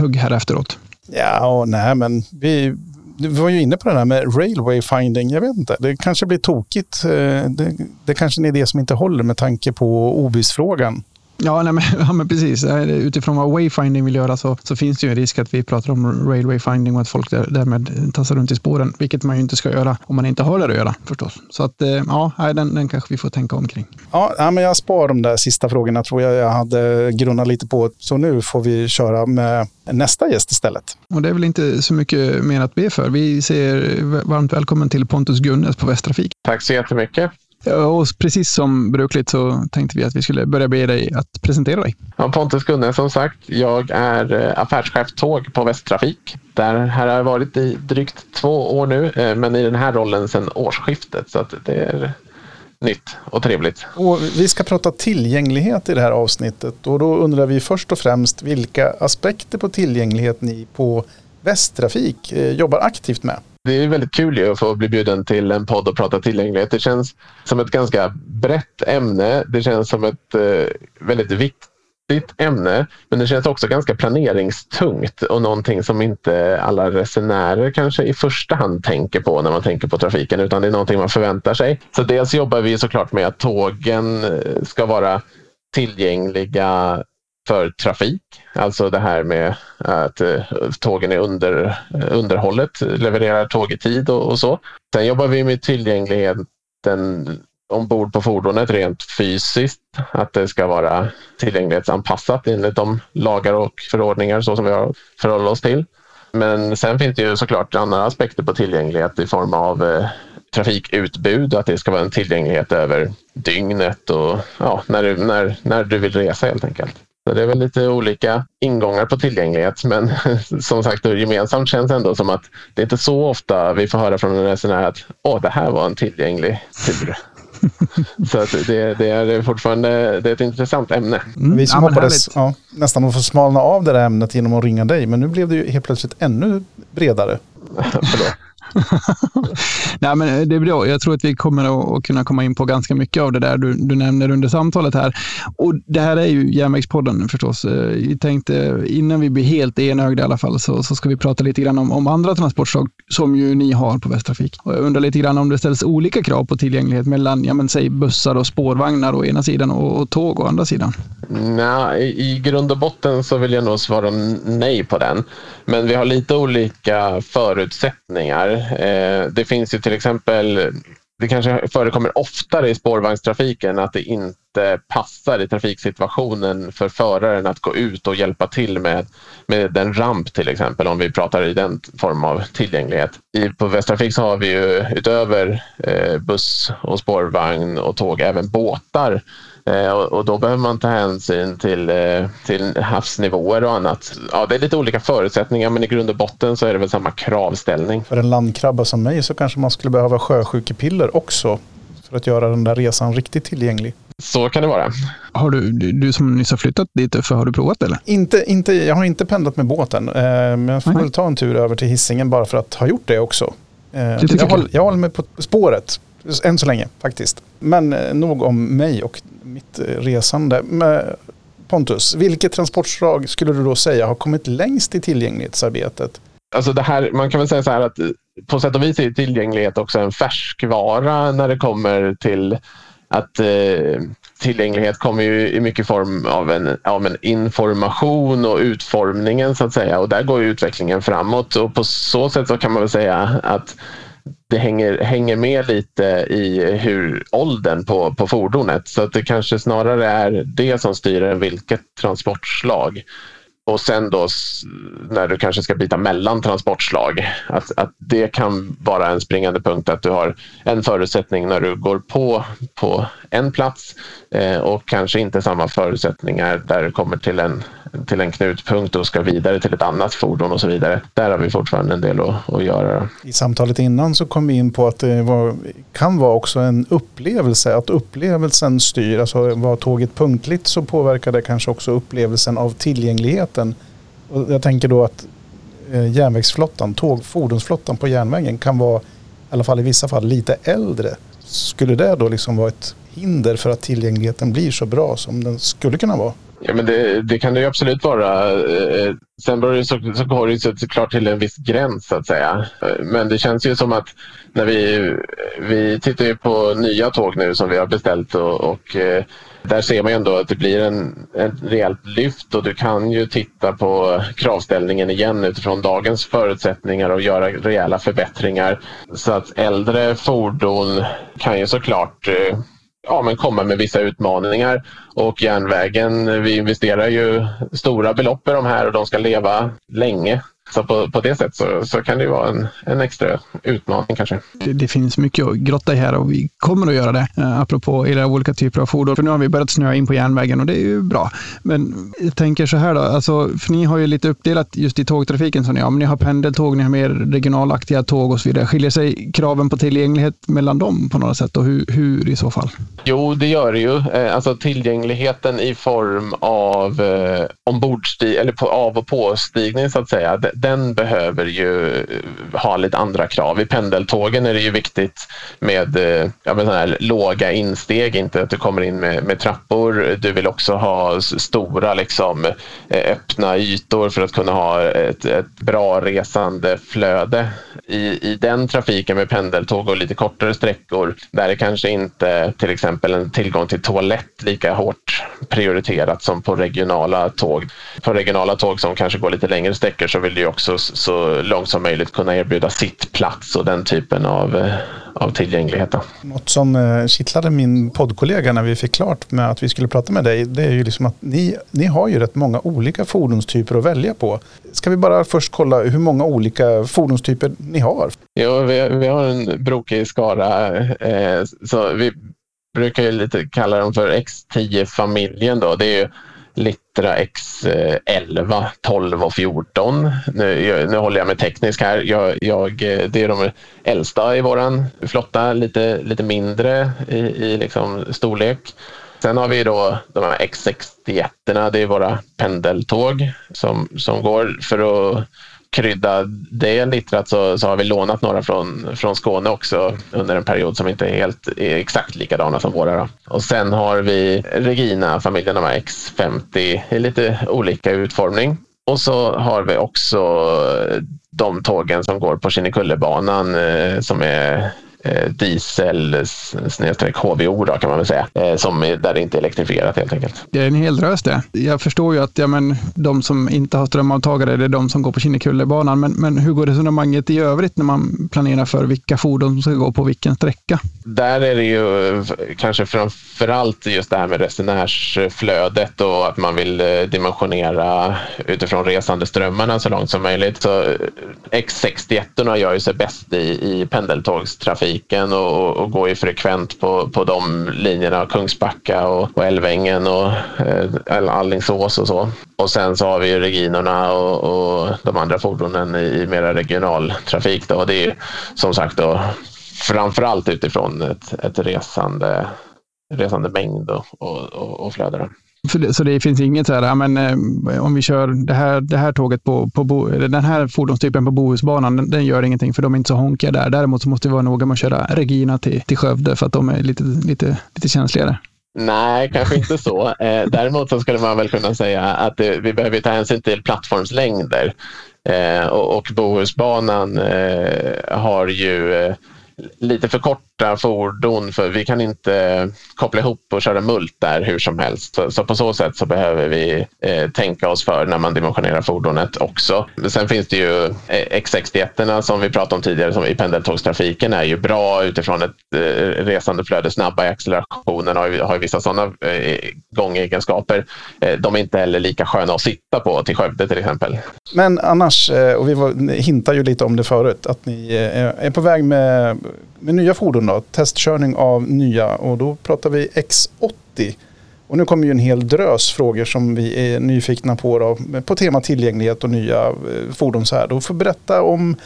hugg här efteråt. Ja, och nej, men vi, du var ju inne på det här med railway finding. Jag vet inte, det kanske blir tokigt. Eh, det, det kanske är en idé som inte håller med tanke på obisfrågan. Ja, nej, men, ja, men precis. Utifrån vad wayfinding vill göra så, så finns det ju en risk att vi pratar om railway finding och att folk där, därmed tassar runt i spåren, vilket man ju inte ska göra om man inte har där att göra förstås. Så att eh, ja, den, den kanske vi får tänka omkring. Ja, men jag spar de där sista frågorna tror jag jag hade grunnat lite på. Så nu får vi köra med nästa gäst istället. Och det är väl inte så mycket mer att be för. Vi säger varmt välkommen till Pontus Gunnes på Västtrafik. Tack så jättemycket. Och precis som brukligt så tänkte vi att vi skulle börja be dig att presentera dig. Ja, Pontus Gunne som sagt. Jag är eh, affärschef tåg på Västtrafik. Där här har jag varit i drygt två år nu, eh, men i den här rollen sedan årsskiftet. Så att det är nytt och trevligt. Och vi ska prata tillgänglighet i det här avsnittet och då undrar vi först och främst vilka aspekter på tillgänglighet ni på Västtrafik eh, jobbar aktivt med. Det är väldigt kul att få bli bjuden till en podd och prata tillgänglighet. Det känns som ett ganska brett ämne. Det känns som ett eh, väldigt viktigt ämne, men det känns också ganska planeringstungt och någonting som inte alla resenärer kanske i första hand tänker på när man tänker på trafiken, utan det är någonting man förväntar sig. Så dels jobbar vi såklart med att tågen eh, ska vara tillgängliga för trafik. Alltså det här med att eh, tågen är under, eh, underhållet, levererar tåg i tid och, och så. Sen jobbar vi med tillgängligheten ombord på fordonet rent fysiskt. Att det ska vara tillgänglighetsanpassat enligt de lagar och förordningar så som vi har förhållit oss till. Men sen finns det ju såklart andra aspekter på tillgänglighet i form av eh, trafikutbud, att det ska vara en tillgänglighet över dygnet och ja, när, du, när, när du vill resa helt enkelt. Så det är väl lite olika ingångar på tillgänglighet men som sagt gemensamt känns ändå som att det är inte så ofta vi får höra från en resenär att åh, det här var en tillgänglig tur. Så att det, det, är fortfarande det är ett intressant ämne. Mm. Vi som Ja, hoppades ja, nästan att få smalna av det där ämnet genom att ringa dig, men nu blev det ju helt plötsligt ännu bredare. Förlåt. Nej, men eh, det är bra. Jag tror att vi kommer att, kunna komma in på ganska mycket av det där du, du nämner under samtalet här. Och det här är ju Järnvägspodden förstås. Eh, vi tänkte eh, innan vi blir helt enögda i alla fall så, så ska vi prata lite grann om, om andra transportslag som ju ni har på Västtrafik. Och jag undrar lite grann om det ställs olika krav på tillgänglighet mellan ja, men, säg bussar och spårvagnar å ena sidan och, och tåg å andra sidan. Nej, i grund och botten så vill jag nog svara nej på den. Men vi har lite olika förutsättningar. Eh, det finns ju till exempel, det kanske förekommer oftare i spårvagnstrafiken att det inte passar i trafiksituationen för föraren att gå ut och hjälpa till med, med en ramp till exempel om vi pratar i den form av tillgänglighet. I, på Västtrafik så har vi ju utöver eh, buss och spårvagn och tåg även båtar och, och då behöver man ta hänsyn till, eh, till havsnivåer och annat. Ja, det är lite olika förutsättningar men i grund och botten så är det väl samma kravställning. För en landkrabba som mig så kanske man skulle behöva sjösjukepiller också för att göra den där resan riktigt tillgänglig. Så kan det vara. Har du, du, du som nyss har flyttat dit, för har du provat eller? Inte, inte, jag har inte pendlat med båten, eh, men jag får Nej. väl ta en tur över till Hisingen bara för att ha gjort det också. Eh, tycker jag, jag. håller, jag håller mig på spåret, än så länge faktiskt. Men eh, nog om mig och mitt eh, resande. Men, eh, Pontus, vilket transportslag skulle du då säga har kommit längst i tillgänglighetsarbetet? Alltså det här, man kan väl säga så här att på sätt och vis är tillgänglighet också en färskvara när det kommer till att eh, tillgänglighet kommer ju i mycket form av en, av en information och utformningen så att säga och där går ju utvecklingen framåt och på så sätt så kan man väl säga att det hänger, hänger med lite i hur åldern på, på fordonet så att det kanske snarare är det som styr än vilket transportslag. Och sen då när du kanske ska byta mellan transportslag, att, att det kan vara en springande punkt att du har en förutsättning när du går på, på en plats eh, och kanske inte samma förutsättningar där du kommer till en, till en knutpunkt och ska vidare till ett annat fordon och så vidare. Där har vi fortfarande en del att, att göra. I samtalet innan så kom vi in på att det var, kan vara också en upplevelse, att upplevelsen styr. Alltså var tåget punktligt så påverkar det kanske också upplevelsen av tillgänglighet tillgängligheten. Och jag tänker då att eh, järnvägsflottan, tåg, fordonsflottan på järnvägen kan vara, i alla fall i vissa fall, lite äldre. Skulle det då liksom vara ett hinder för att tillgängligheten blir så bra som den skulle kunna vara? Ja, men det, det kan det ju absolut vara. Eh, sen det så, så går det ju såklart till en viss gräns så att säga. Men det känns ju som att när vi, vi tittar ju på nya tåg nu som vi har beställt och, och eh, där ser man ju ändå att det blir en, en rejält lyft och du kan ju titta på kravställningen igen utifrån dagens förutsättningar och göra rejäla förbättringar. Så att äldre fordon kan ju såklart eh, ja, men komma med vissa utmaningar. Och järnvägen, vi investerar ju stora belopp i de här och de ska leva länge. Så på, på det sättet så, så kan det ju vara en, en extra utmaning kanske. Det, det finns mycket att grotta i här och vi kommer att göra det, eh, apropå era olika typer av fordon. För nu har vi börjat snöa in på järnvägen och det är ju bra. Men jag tänker så här då, alltså, för ni har ju lite uppdelat just i tågtrafiken, så ni, ja, men ni har pendeltåg, ni har mer regionalaktiga tåg och så vidare. Skiljer sig kraven på tillgänglighet mellan dem på något sätt och hur, hur i så fall? Jo, det gör det ju. Eh, Alltså tillgängligheten i form av eh, ombordstig eller på, av och påstigning så att säga. Den behöver ju eh, ha lite andra krav. I pendeltågen är det ju viktigt med eh, ja, men här låga insteg, inte att du kommer in med, med trappor. Du vill också ha stora liksom, eh, öppna ytor för att kunna ha ett, ett bra resande flöde. I, I den trafiken med pendeltåg och lite kortare sträckor där är kanske inte till exempel en tillgång till toalett lika hårt prioriterat som på regionala tåg. På regionala tåg som kanske går lite längre sträckor så vill du ju också så långt som möjligt kunna erbjuda sittplats och den typen av, eh, av tillgänglighet. Något som eh, kittlade min poddkollega när vi fick klart med att vi skulle prata med dig, det är ju liksom att ni, ni har ju rätt många olika fordonstyper att välja på. Ska vi bara först kolla hur många olika fordonstyper ni har? Ja, vi, vi har en brokig skara. Eh, så vi brukar ju lite kalla dem för X10-familjen. Då. Det är ju Littra X11, 12 och 14. Nu, nu håller jag mig teknisk här. Jag, jag, eh, det är de äldsta i våran flotta, lite, lite mindre i, i liksom storlek. Sen har vi då de här X61, det är våra pendeltåg som, som går för att krydda det littrat så, så har vi lånat några från, från Skåne också under en period som inte är helt är exakt likadana som våra. Då. Och sen har vi Regina-familjen, de här X50 i lite olika utformning. Och så har vi också de tågen som går på Kinnekullebanan eh, som är diesel snedstreck HVO då, kan man väl säga, eh, som är, där det inte är elektrifierat helt enkelt. Det är en hel drös det. Jag förstår ju att ja, men, de som inte har strömavtagare, det är de som går på Kinnekullebanan. Men, men hur går resonemanget i övrigt när man planerar för vilka fordon som ska gå på vilken sträcka? Där är det ju kanske framför allt just det här med resenärsflödet och att man vill eh, dimensionera utifrån resandeströmmarna så långt som möjligt. Så X61 gör ju sig bäst i, i pendeltågstrafik trafiken och, och gå i frekvent på, på de linjerna, Kungsbacka och, och Älvängen och eh, Allingsås och så. Och sen så har vi ju Reginorna och, och de andra fordonen i, i mera regional trafik. Då. Det är ju som sagt då framförallt utifrån ett, ett resande, resande mängd och, och, och flöde. Det, så det finns inget så här, ja, men, eh, om vi kör det här, det här tåget på, på Bo, den här fordonstypen på Bohusbanan, den, den, gör ingenting för de är inte så honkiga där. Däremot så måste vi vara noga med att köra Regina till, till Skövde för att de är lite, lite, lite känsligare. Nej, kanske inte så. Eh, däremot så skulle man väl kunna säga att det, vi behöver ta hänsyn till plattformslängder. Eh, och, och Bohusbanan eh, har ju eh, lite för korta fordon för vi kan inte koppla ihop och köra mult där hur som helst. Så, så på så sätt så behöver vi eh, tänka oss för när man dimensionerar fordonet också. Men sen finns det ju eh, X61 som vi pratade om tidigare som i pendeltågstrafiken är ju bra utifrån ett eh, resandeflöde, snabba i accelerationen har, har vissa sådana eh, gångegenskaper. Eh, de är inte heller lika sköna att sitta på till Skövde till exempel. Men annars, eh, och vi var, hintar ju lite om det förut, att ni eh, är på väg med med nya fordon då, testkörning av nya och då pratar vi X80. Och nu kommer ju en hel drös frågor som vi är nyfikna på då, på tema tillgänglighet och nya eh, fordon så här. Då får berätta om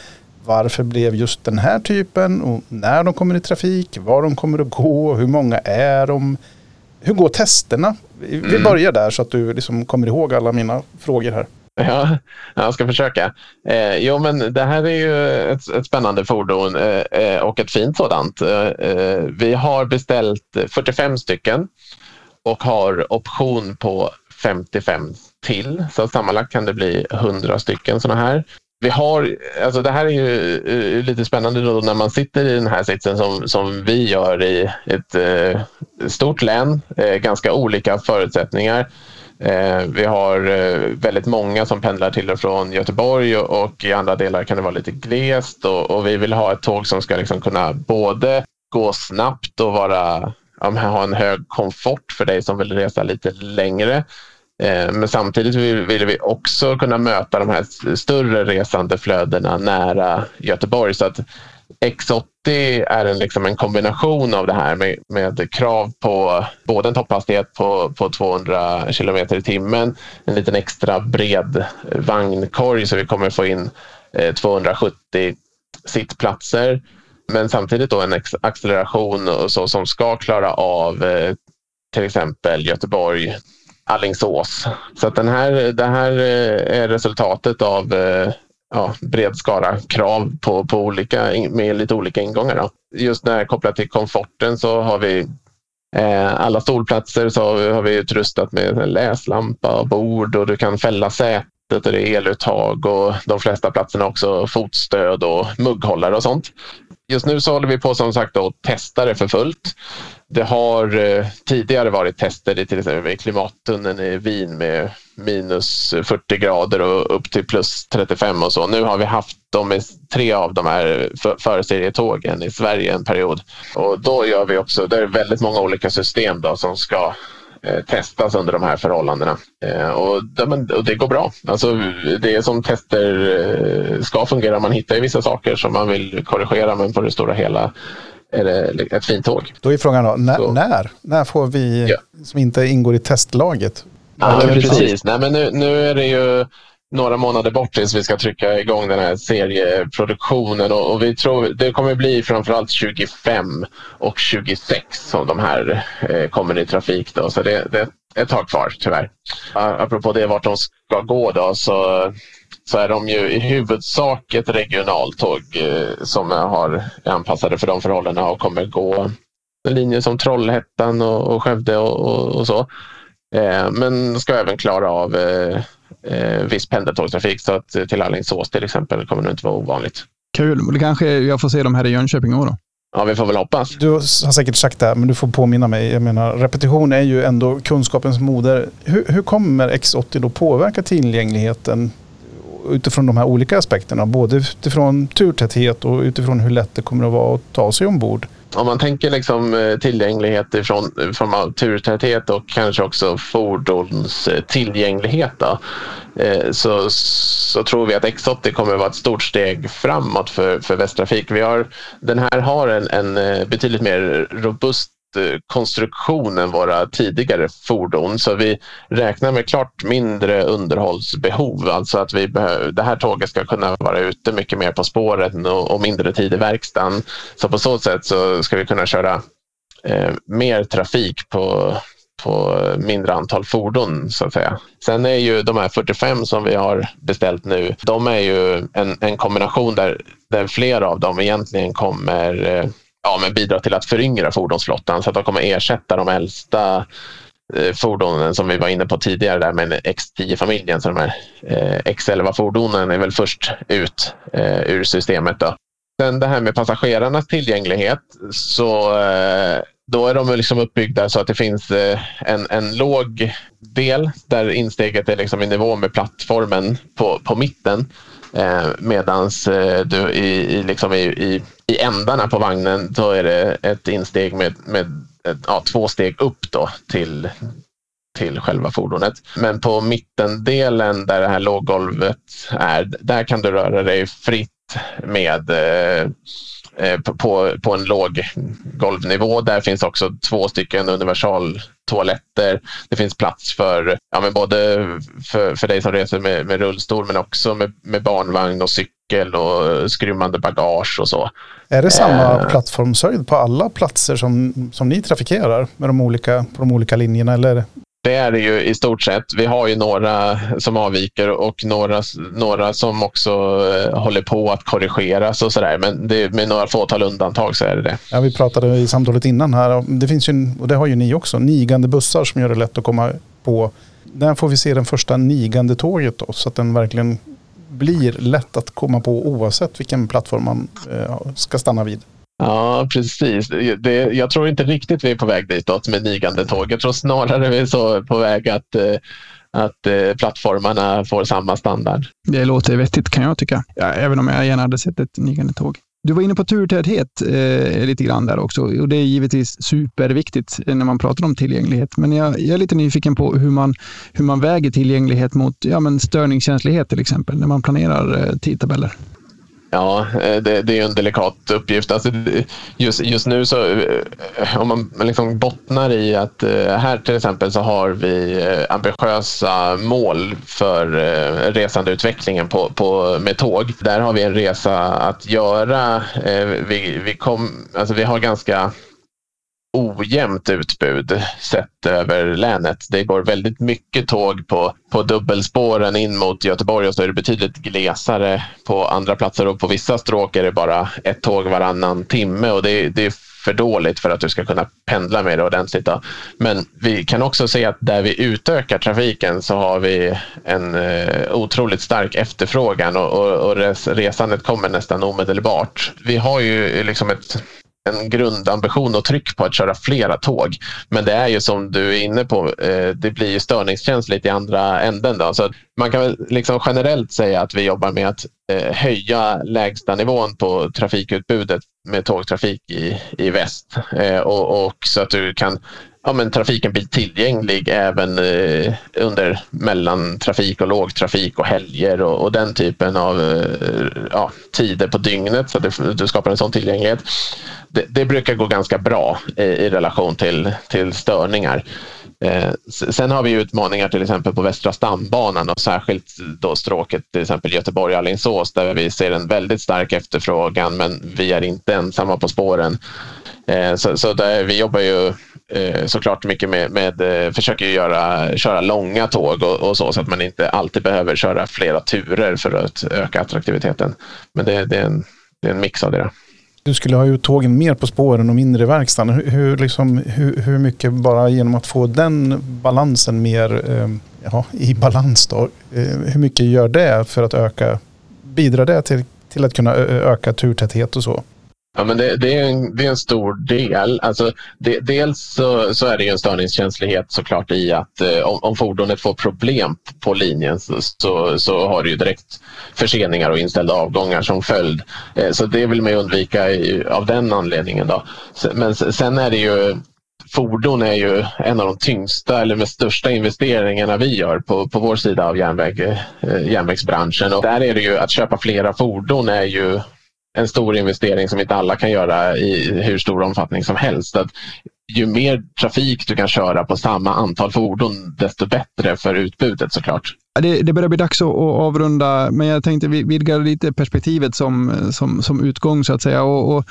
varför blev just den här typen och när de kommer i trafik, var de kommer att gå, hur många är de, hur går testerna? Vi mm. börjar där så att du liksom kommer ihåg alla mina frågor här. Ja, jag ska försöka. Eh, jo, men det här är ju ett, ett spännande fordon eh, eh och ett fint sådant. Eh, eh vi har beställt 45 stycken och har option på 55 till. Så sammanlagt kan det bli 100 stycken sådana här. Vi har, alltså det här är ju eh, lite spännande då när man sitter i den här sitsen som, som vi gör i ett stort län, ganska olika förutsättningar. Eh, vi har eh, väldigt många som pendlar till och från Göteborg och i andra delar kan det vara lite glest och, och vi vill ha ett tåg som ska liksom kunna både gå snabbt och vara, ha en hög komfort för dig som vill resa lite längre. Eh, men samtidigt vill, vill vi också kunna möta de här större resandeflödena nära Göteborg. Så att X80 är en, liksom en kombination av det här med, med krav på både en topphastighet på, på 200 kilometer i timmen, en liten extra bred vagnkorg så vi kommer få in eh, 270 sittplatser. Men samtidigt då en acceleration och så som ska klara av eh, till exempel Göteborg, Allingsås. Så att den här, det här eh, är resultatet av ja, bred skara krav på, på olika, med lite olika ingångar. Då. Just när kopplat till komforten så har vi eh, alla stolplatser så har vi utrustat med läslampa och bord och du kan fälla sätet och det är eluttag och de flesta platserna också fotstöd och mugghållare och sånt. Just nu så håller vi på som sagt att testa det för fullt. Det har eh, tidigare varit tester i till exempel klimattunneln i Wien med minus 40 grader och upp till plus 35 och så. Nu har vi haft dem i tre av de här förserietågen i Sverige en period. Och då gör vi också, det är väldigt många olika system då som ska eh, testas under de här förhållandena. Eh, och, det går bra. Alltså, det är som tester eh, ska fungera. Man hittar ju vissa saker som man vill korrigera men på det stora hela är det ett fint tåg. Då är frågan då, när, när, när får vi ja. som inte ingår i testlaget? Ja, precis. Nej, men nu, nu är det ju några månader bort tills vi ska trycka igång den här serieproduktionen och, och vi tror det kommer bli framförallt 25 och 26 som de här eh, kommer i trafik. Då. Så det, det är ett tag kvar tyvärr. Apropå det vart de ska gå då så, så är de ju i huvudsak ett regionaltåg eh, som har anpassade för de förhållandena och kommer gå en linje som Trollhättan och, och Skövde och, och, och så. Eh, men ska även klara av eh, eh, viss pendeltågstrafik. Så att till Alingsås till exempel kommer det inte vara ovanligt. Kul. Det kanske jag får se dem här i Jönköping då. Ja, vi får väl hoppas. Du har säkert sagt det, men du får påminna mig. Jag menar, repetition är ju ändå kunskapens moder. Hur, hur kommer X80 då påverka tillgängligheten utifrån de här olika aspekterna? Både utifrån turtäthet och utifrån hur lätt det kommer att vara att ta sig ombord om man tänker liksom eh, tillgänglighet i form av turtäthet och kanske också fordonstillgänglighet eh, då, eh, så, så tror vi att X80 kommer att vara ett stort steg framåt för, för Västtrafik. Vi har, den här har en, en betydligt mer robust konstruktion än våra tidigare fordon. Så vi räknar med klart mindre underhållsbehov. Alltså att vi behöver, det här tåget ska kunna vara ute mycket mer på spåret och, och mindre tid i verkstaden. Så på så sätt så ska vi kunna köra eh, mer trafik på, på mindre antal fordon så att säga. Sen är ju de här 45 som vi har beställt nu, de är ju en, en kombination där, där flera av dem egentligen kommer eh, ja, men bidra till att föryngra fordonsflottan så att de kommer ersätta de äldsta eh, fordonen som vi var inne på tidigare där med X10-familjen. Så de här eh, X11-fordonen är väl först ut eh, ur systemet. Då. Sen det här med passagerarnas tillgänglighet så då är de liksom uppbyggda så att det finns en, en låg del där insteget är liksom i nivå med plattformen på, på mitten. Eh, medans eh, du i, i, liksom i, i, i ändarna på vagnen då är det ett insteg med, med ja, två steg upp då till, till själva fordonet. Men på mittendelen där det här låggolvet är, där kan du röra dig fritt med eh på, på en låg golvnivå. Där finns också två stycken universal toaletter. Det finns plats för ja, men både för, för dig som reser med, med rullstol men också med, med barnvagn och cykel och skrymmande bagage och så. Är det samma eh. plattformshöjd på alla platser som, som ni trafikerar med de olika, på de olika linjerna? Eller det är det ju i stort sett. Vi har ju några som avviker och några, några som också eh, håller på att korrigeras och sådär. Men det, med några fåtal undantag så är det det. Ja, vi pratade i samtalet innan här. Det finns ju, och det har ju ni också, nigande bussar som gör det lätt att komma på. När får vi se den första nigande tåget då, så att den verkligen blir lätt att komma på oavsett vilken plattform man eh, ska stanna vid. Ja, precis. Det, jag tror inte riktigt vi är på väg ditåt med nigande tåg. Jag tror snarare vi är så på väg att, eh, att eh, plattformarna får samma standard. Det låter vettigt kan jag tycka, ja, även om jag gärna hade sett ett nigande tåg. Du var inne på turtäthet eh, lite grann där också och det är givetvis superviktigt eh, när man pratar om tillgänglighet. Men jag, jag, är lite nyfiken på hur man, hur man väger tillgänglighet mot ja, men störningskänslighet till exempel när man planerar eh, tidtabeller. Ja, eh, det, det, är en delikat uppgift. Alltså, just, just nu så eh, om man liksom bottnar i att eh, här till exempel så har vi ambitiösa mål för resandeutvecklingen på, på, med tåg. Där har vi en resa att göra. Vi, vi, kom, alltså vi har ganska ojämnt utbud sett över länet. Det går väldigt mycket tåg på, på dubbelspåren in mot Göteborg och så är det betydligt glesare på andra platser och på vissa stråk är det bara ett tåg varannan timme och det, det är för dåligt för att du ska kunna pendla med det ordentligt. Då. Men vi kan också se att där vi utökar trafiken så har vi en eh, otroligt stark efterfrågan och, och, och resandet kommer nästan omedelbart. Vi har ju liksom ett en grundambition och tryck på att köra flera tåg. Men det är ju som du är inne på, eh, det blir ju störningskänsligt i andra änden. Då. Så man kan väl liksom generellt säga att vi jobbar med att eh, höja lägsta nivån på trafikutbudet med tågtrafik i, i väst. Eh, och, och, så att du kan ja, men trafiken blir tillgänglig även eh, under mellantrafik och lågtrafik och helger och, och den typen av eh, ja, tider på dygnet så att du skapar en sån tillgänglighet. Det, det brukar gå ganska bra i, i relation till, till störningar. Eh, sen har vi utmaningar till exempel på Västra stambanan och särskilt då stråket till exempel Göteborg-Alingsås där vi ser en väldigt stark efterfrågan men vi är inte ensamma på spåren. Eh, så, så där, vi jobbar ju eh, såklart mycket med, med eh, försöker göra, köra långa tåg och, och, så, så att man inte alltid behöver köra flera turer för att öka attraktiviteten. Men det, det, är, en, det är en mix av det. Du skulle ha ut tågen mer på spåren och mindre i verkstaden. Hur, hur, liksom, hur, hur mycket bara genom att få den balansen mer eh, ja, i balans då, eh, hur mycket gör det för att öka, bidrar det till, till att kunna öka turtäthet och så? Ja, men det, det, är en, det är en stor del. Alltså, det, dels så, så, är det en störningskänslighet såklart i att eh, om, om, fordonet får problem på linjen så, så, så, har det ju direkt förseningar och inställda avgångar som följd. Eh, så det vill man undvika i, av den anledningen. Då. Men sen är det ju fordon är ju en av de tyngsta eller med största investeringarna vi gör på, på vår sida av järnväg, eh, järnvägsbranschen. Och där är det ju att köpa flera fordon är ju en stor investering som inte alla kan göra i hur stor omfattning som helst. Att ju mer trafik du kan köra på samma antal fordon, desto bättre för utbudet såklart. Det, det börjar bli dags att, avrunda, men jag tänkte vidga lite perspektivet som, som, som utgång så att säga. Och, och,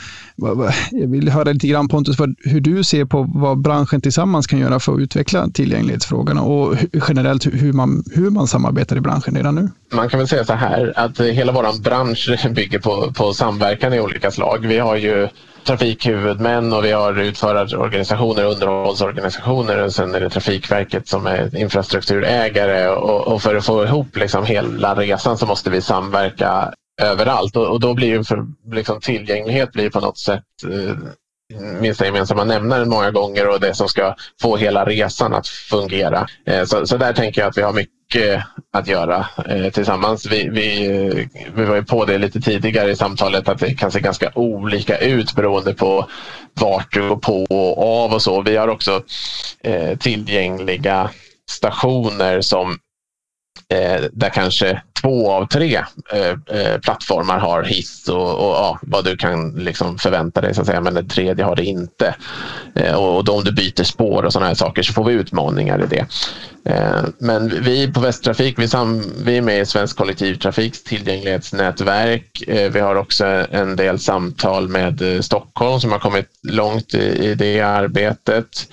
jag vill höra lite grann Pontus, hur du ser på vad branschen tillsammans kan göra för att utveckla tillgänglighetsfrågorna och generellt hur man, hur man samarbetar i branschen redan nu. Man kan väl säga så här att hela vår bransch bygger på, på samverkan i olika slag. Vi har ju trafikhuvudmän och vi har utförarorganisationer, underhållsorganisationer och sen är det Trafikverket som är infrastrukturägare och, och för att få ihop liksom hela resan så måste vi samverka överallt och, och då blir ju för, liksom, tillgänglighet blir på något sätt eh, minsta gemensamma nämnaren många gånger och det som ska få hela resan att fungera. Eh, så, så där tänker jag att vi har mycket att göra eh, tillsammans. Vi, vi, eh, vi var ju på det lite tidigare i samtalet att det kan se ganska olika ut beroende på vart du går på och av och så. Vi har också eh, tillgängliga stationer som eh, där kanske två av tre eh, eh, plattformar har hiss och, och ja, vad du kan liksom förvänta dig så att säga, men den tredje har det inte. Eh, och då om du byter spår och sådana här saker så får vi utmaningar i det. Eh, men vi på Västtrafik, vi, sam, vi är med i Svensk kollektivtrafiks tillgänglighetsnätverk. Eh, vi har också en del samtal med eh, Stockholm som har kommit långt i, i det arbetet.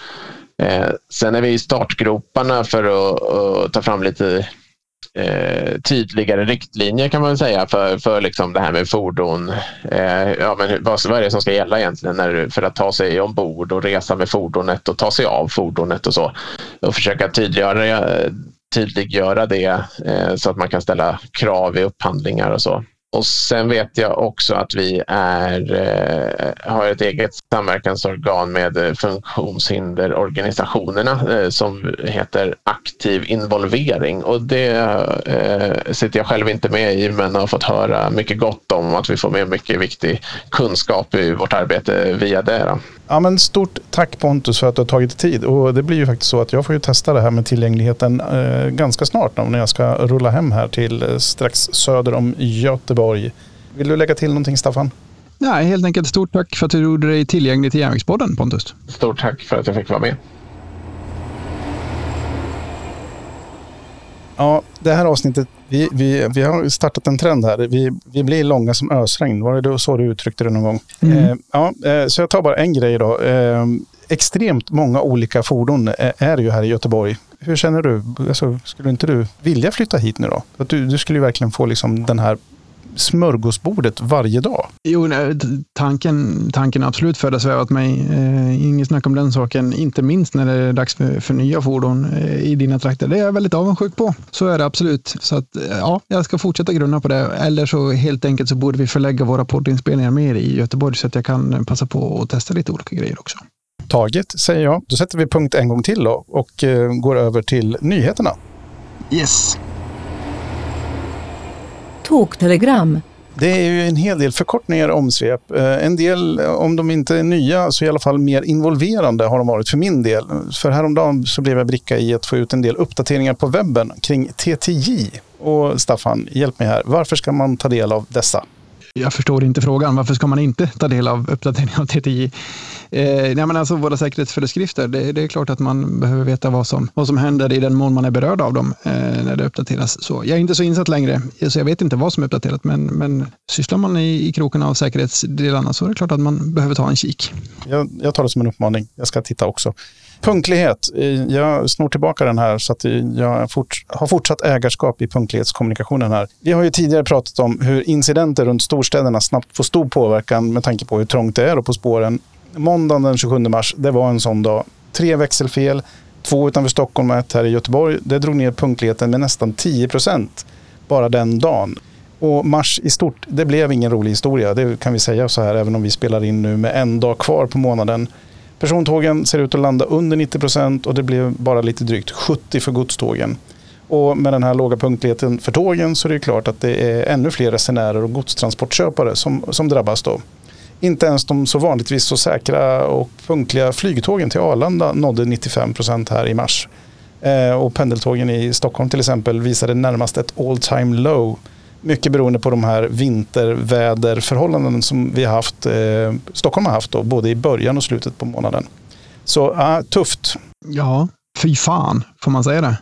Eh, sen är vi i startgroparna för att, att ta fram lite eh, tydligare riktlinjer kan man väl säga för, för liksom det här med fordon. Eh, ja, men vad, vad är det som ska gälla egentligen när, för att ta sig ombord och resa med fordonet och ta sig av fordonet och så. Och försöka tydliggöra, eh, tydliggöra det eh, så att man kan ställa krav i upphandlingar och så. Och sen vet jag också att vi är, eh, har ett eget samverkansorgan med eh, funktionshinderorganisationerna eh, som heter Aktiv involvering. Och det eh, sitter jag själv inte med i men har fått höra mycket gott om att vi får med mycket viktig kunskap i vårt arbete via det. Då. Ja, men stort tack Pontus för att du har tagit tid. Och det blir ju faktiskt så att jag får ju testa det här med tillgängligheten eh, ganska snart när jag ska rulla hem här till eh, strax söder om Göteborg. Vill du lägga till någonting Staffan? Nej, helt enkelt stort tack för att du gjorde dig tillgänglig till Järnvägspodden Pontus. Stort tack för att jag fick vara med. Ja, det här avsnittet, vi, vi, vi har startat en trend här. Vi, vi blir långa som ösregn. Var det så du uttryckte det någon gång? Mm. Eh, ja, eh, så jag tar bara en grej idag. Eh, extremt många olika fordon är ju här i Göteborg. Hur känner du? Alltså, skulle inte du vilja flytta hit nu då? Att du, du skulle ju verkligen få liksom den här smörgåsbordet varje dag. Jo, nej, tanken, tanken har absolut föresvävat mig. Eh, inget snack om den saken. Inte minst när det är dags för, för nya fordon eh, i dina trakter. Det är jag väldigt avundsjuk på. Så är det absolut. Så att, eh, ja, jag ska fortsätta grunna på det. Eller så helt enkelt så borde vi förlägga våra poddinspelningar mer i Göteborg så att jag kan passa på att testa lite olika grejer också. Taget, säger jag. Då sätter vi punkt en gång till då och eh, går över till nyheterna. Yes toktelegram. Det är ju en hel del förkortningar och omsvep. Eh, en del, eh, om de inte är nya, så i alla fall mer involverande har de varit för min del. För häromdagen så blev jag bricka i att få ut en del uppdateringar på webben kring TTJ. Och Staffan, hjälp mig här. Varför ska man ta del av dessa? Jag förstår inte frågan. Varför ska man inte ta del av uppdateringen av TTI? Eh, nej, men alltså våra säkerhetsföreskrifter, det, det är klart att man behöver veta vad som, vad som händer i den mån man är berörd av dem eh, när det uppdateras. Så jag är inte så insatt längre, så jag vet inte vad som är uppdaterat, men, men sysslar man i, i krokarna av säkerhetsdelarna så är det klart att man behöver ta en kik. Jag, jag tar det som en uppmaning. Jag ska titta också. Punktlighet. Jag snor tillbaka den här så att jag fort, har fortsatt ägarskap i punktlighetskommunikationen här. Vi har ju tidigare pratat om hur incidenter runt storstäderna snabbt får stor påverkan med tanke på hur trångt det är och på spåren. Måndagen den 27 mars, det var en sån dag. Tre växelfel, två utanför Stockholm och ett här i Göteborg. Det drog ner punktligheten med nästan 10 procent bara den dagen. Och mars i stort, det blev ingen rolig historia. Det kan vi säga så här, även om vi spelar in nu med en dag kvar på månaden. Persontågen ser ut att landa under 90 procent och det blev bara lite drygt 70 för godstågen. Och med den här låga punktligheten för tågen så är det klart att det är ännu fler resenärer och godstransportköpare som, som drabbas då. Inte ens de så vanligtvis så säkra och punktliga flygtågen till Arlanda nådde 95 procent här i mars. Eh, och pendeltågen i Stockholm till exempel visade närmast ett all time low. Mycket beroende på de här vinterväderförhållanden som vi har haft, eh, Stockholm har haft då, både i början och slutet på månaden. Så ah, tufft. Ja, fy fan, får man säga det?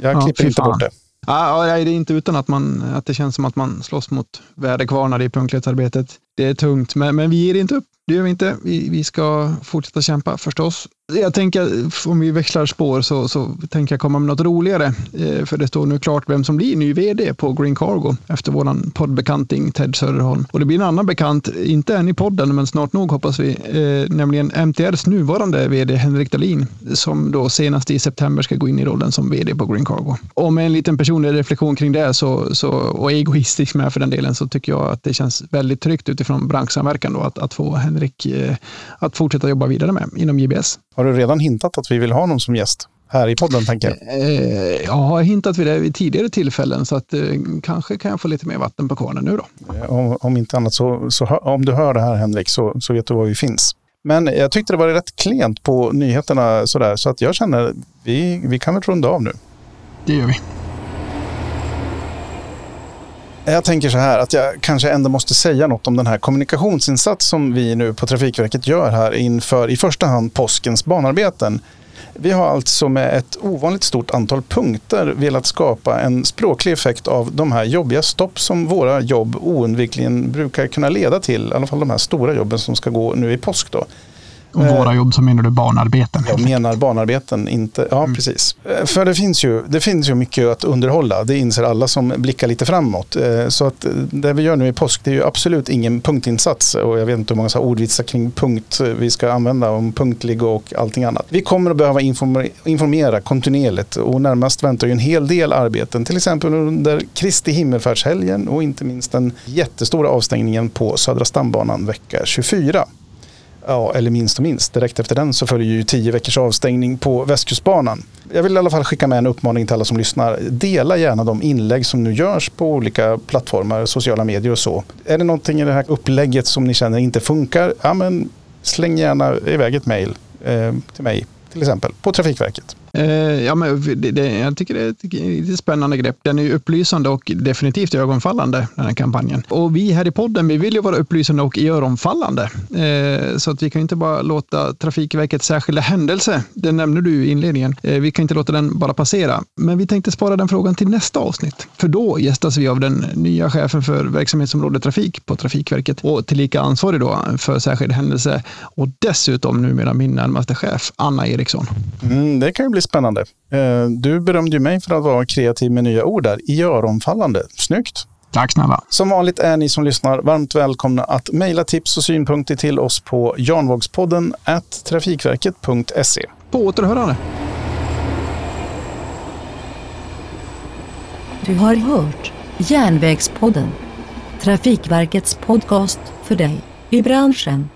Jag Ja, klipper inte fan. bort det. Ja, det är inte utan att, man, att det känns som att man slåss mot väderkvarnar i punktlighetsarbetet. Det är tungt, men, men vi ger inte upp. Det gör vi inte. Vi, vi ska fortsätta kämpa förstås. Jag tänker, om vi växlar spår så, så tänker jag komma med något roligare. Eh, för det står nu klart vem som blir ny vd på Green Cargo efter våran poddbekanting Ted Söderholm. Och det blir en annan bekant, inte än i podden, men snart nog hoppas vi, eh, nämligen MTRs nuvarande vd Henrik Dahlin, som då senast i september ska gå in i rollen som vd på Green Cargo. Och med en liten personlig reflektion kring det så, så, och egoistisk med för den delen så tycker jag att det känns väldigt tryggt utifrån branschsamverkan då, att, att få Henrik eh, att fortsätta jobba vidare med inom JBS. Har du redan hintat att vi vill ha någon som gäst här i podden tänker jag? Eh, jag har hintat vid det vid tidigare tillfällen så att eh, kanske kan jag få lite mer vatten på kvarnen nu då. Om, om inte annat så, så om du hör det här Henrik så, så vet du var vi finns. Men jag tyckte det var rätt klent på nyheterna sådär så att jag känner vi, vi kan väl runda av nu. Det gör vi. Jag tänker så här att jag kanske ändå måste säga något om den här kommunikationsinsats som vi nu på Trafikverket gör här inför i första hand påskens banarbeten. Vi har alltså med ett ovanligt stort antal punkter velat skapa en språklig effekt av de här jobbiga stopp som våra jobb oundvikligen brukar kunna leda till. I alla fall de här stora jobben som ska gå nu i påsk. Då. Och våra jobb så menar du barnarbeten. Jag menar banarbeten, inte... Ja, precis. Eh, För det finns, ju, det finns ju mycket att underhålla. Det inser alla som blickar lite framåt. Eh, Så att eh, det vi gör nu i påsk, det är ju absolut ingen punktinsats. Och jag vet inte hur många så ordvitsar kring punkt vi ska använda om punktlig och allting annat. Vi kommer att behöva informera, informera kontinuerligt och närmast väntar ju en hel del arbeten. Till exempel under Kristi himmelfärdshelgen och inte minst den jättestora avstängningen på Södra stambanan vecka 24. Ja, eller minst och minst. Direkt efter den så följer ju tio veckors avstängning på Västkustbanan. Jag vill i alla fall skicka med en uppmaning till alla som lyssnar. Dela gärna de inlägg som nu görs på olika plattformar, sociala medier och så. Är det någonting i det här upplägget som ni känner inte funkar, ja men släng gärna iväg ett mejl eh, till mig till exempel på Trafikverket. Eh, ja, men det, det, jag tycker det är ett spännande grepp. Den är ju upplysande och definitivt ögonfallande, den här kampanjen. Och vi här i podden, vi vill ju vara upplysande och öronfallande. Eh, så att vi kan inte bara låta Trafikverkets särskilda händelse, den nämnde du i inledningen, eh, vi kan inte låta den bara passera. Men vi tänkte spara den frågan till nästa avsnitt. För då gästas vi av den nya chefen för verksamhetsområdet trafik på Trafikverket och tillika ansvarig då för särskild händelse och dessutom numera min närmaste chef, Anna Eriksson. Mm, det kan ju bli spännande. Eh, du berömde ju mig för att vara kreativ med nya ord där. I öronfallande. Snyggt. Tack snälla. Som vanligt är ni som lyssnar varmt välkomna att mejla tips och synpunkter till oss på janvågspodden trafikverket.se. På återhörande. Du har hört Järnvägspodden. Trafikverkets podcast för dig i branschen.